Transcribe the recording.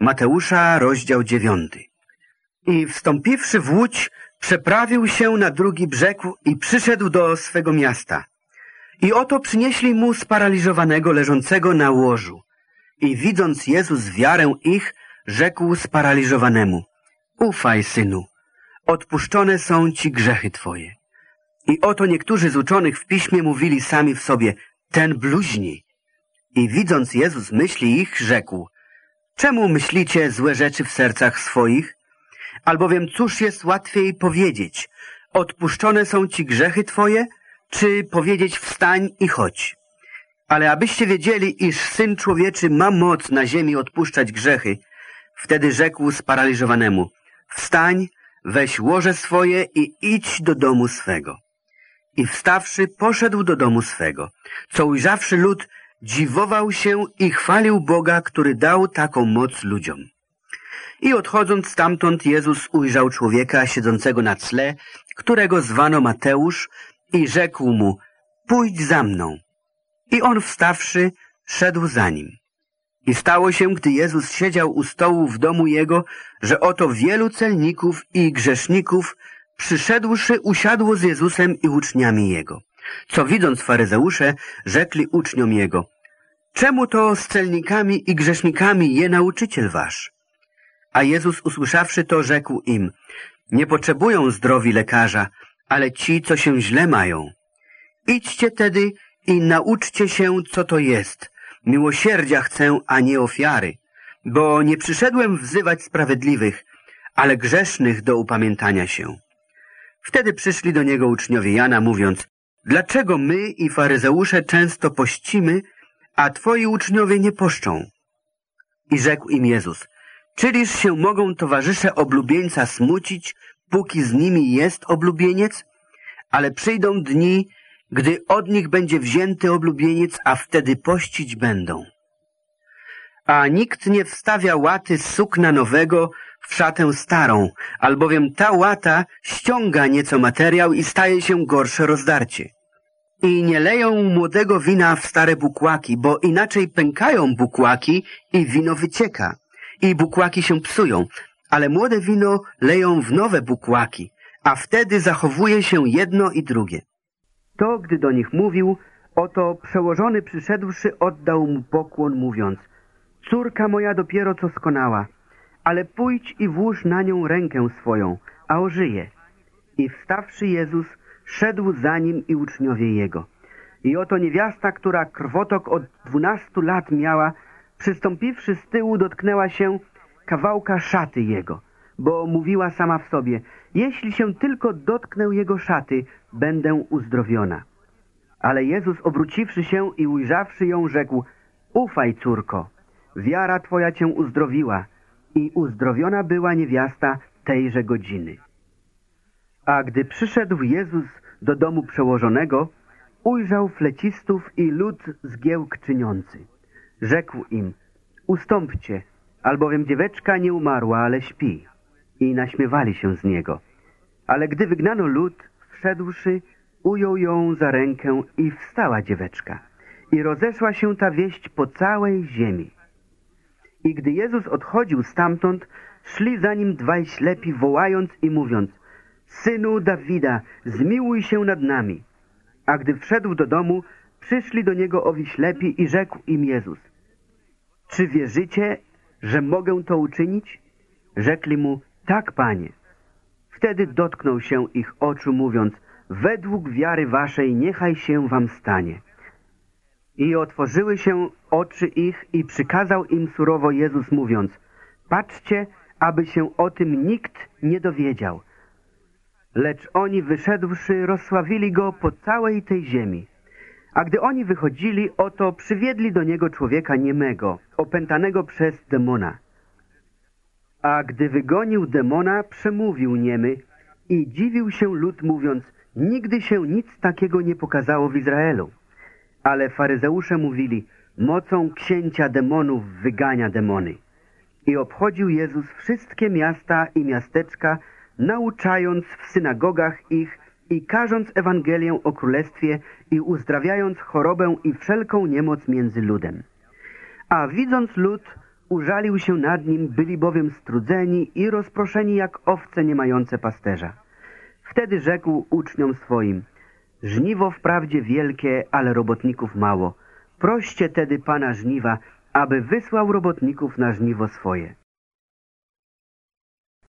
Mateusza, rozdział dziewiąty. I wstąpiwszy w łódź, przeprawił się na drugi brzeg i przyszedł do swego miasta. I oto przynieśli mu sparaliżowanego leżącego na łożu. I widząc Jezus wiarę ich, rzekł sparaliżowanemu, ufaj, synu, odpuszczone są ci grzechy twoje. I oto niektórzy z uczonych w piśmie mówili sami w sobie, ten bluźni. I widząc Jezus myśli ich, rzekł, czemu myślicie złe rzeczy w sercach swoich? Albowiem cóż jest łatwiej powiedzieć, odpuszczone są ci grzechy twoje, czy powiedzieć wstań i chodź. Ale abyście wiedzieli, iż Syn Człowieczy ma moc na ziemi odpuszczać grzechy, wtedy rzekł sparaliżowanemu, wstań, weź łoże swoje i idź do domu swego. I wstawszy, poszedł do domu swego. Co ujrzawszy lud, dziwował się i chwalił Boga, który dał taką moc ludziom. I odchodząc stamtąd, Jezus ujrzał człowieka siedzącego na tle, którego zwano Mateusz i rzekł mu, pójdź za mną. I on wstawszy, szedł za nim. I stało się, gdy Jezus siedział u stołu w domu jego, że oto wielu celników i grzeszników przyszedłszy usiadło z Jezusem i uczniami Jego. Co widząc faryzeusze, rzekli uczniom Jego, czemu to z celnikami i grzesznikami je nauczyciel wasz? A Jezus usłyszawszy to, rzekł im, nie potrzebują zdrowi lekarza, ale ci, co się źle mają. Idźcie tedy i nauczcie się, co to jest. Miłosierdzia chcę, a nie ofiary, bo nie przyszedłem wzywać sprawiedliwych, ale grzesznych do upamiętania się. Wtedy przyszli do niego uczniowie Jana, mówiąc, dlaczego my i faryzeusze często pościmy, a twoi uczniowie nie poszczą? I rzekł im Jezus, czyliż się mogą towarzysze oblubieńca smucić, póki z nimi jest oblubieniec? Ale przyjdą dni, gdy od nich będzie wzięty oblubieniec, a wtedy pościć będą. A nikt nie wstawia łaty z sukna nowego w szatę starą, albowiem ta łata ściąga nieco materiał i staje się gorsze rozdarcie. I nie leją młodego wina w stare bukłaki, bo inaczej pękają bukłaki i wino wycieka. I bukłaki się psują, ale młode wino leją w nowe bukłaki, a wtedy zachowuje się jedno i drugie. To, gdy do nich mówił, oto przełożony przyszedłszy oddał mu pokłon, mówiąc Córka moja dopiero co skonała, ale pójdź i włóż na nią rękę swoją, a ożyje. I wstawszy Jezus, szedł za nim i uczniowie Jego. I oto niewiasta, która krwotok od dwunastu lat miała, przystąpiwszy z tyłu, dotknęła się kawałka szaty Jego, bo mówiła sama w sobie, jeśli się tylko dotknę Jego szaty, będę uzdrowiona. Ale Jezus, obróciwszy się i ujrzawszy ją, rzekł, ufaj, córko, wiara Twoja Cię uzdrowiła i uzdrowiona była niewiasta tejże godziny. A gdy przyszedł Jezus do domu przełożonego, ujrzał flecistów i lud zgiełk czyniący. Rzekł im, ustąpcie, albowiem dzieweczka nie umarła, ale śpi. I naśmiewali się z niego. Ale gdy wygnano lud, wszedłszy, ujął ją za rękę i wstała dzieweczka. I rozeszła się ta wieść po całej ziemi. I gdy Jezus odchodził stamtąd, szli za nim dwaj ślepi, wołając i mówiąc Synu Dawida, zmiłuj się nad nami. A gdy wszedł do domu, przyszli do niego owi ślepi i rzekł im Jezus Czy wierzycie, że mogę to uczynić? Rzekli mu, tak, Panie. Wtedy dotknął się ich oczu, mówiąc Według wiary waszej niechaj się wam stanie. I otworzyły się oczy ich i przykazał im surowo Jezus mówiąc Patrzcie, aby się o tym nikt nie dowiedział. Lecz oni wyszedłszy rozsławili go po całej tej ziemi. A gdy oni wychodzili, oto przywiedli do niego człowieka niemego, opętanego przez demona. A gdy wygonił demona, przemówił niemy i dziwił się lud, mówiąc, nigdy się nic takiego nie pokazało w Izraelu. Ale faryzeusze mówili, mocą księcia demonów wygania demony. I obchodził Jezus wszystkie miasta i miasteczka, nauczając w synagogach ich i każąc Ewangelię o Królestwie i uzdrawiając chorobę i wszelką niemoc między ludem. A widząc lud, użalił się nad nim, byli bowiem strudzeni i rozproszeni jak owce nie mające pasterza. Wtedy rzekł uczniom swoim, żniwo wprawdzie wielkie, ale robotników mało. Proście tedy Pana żniwa, aby wysłał robotników na żniwo swoje.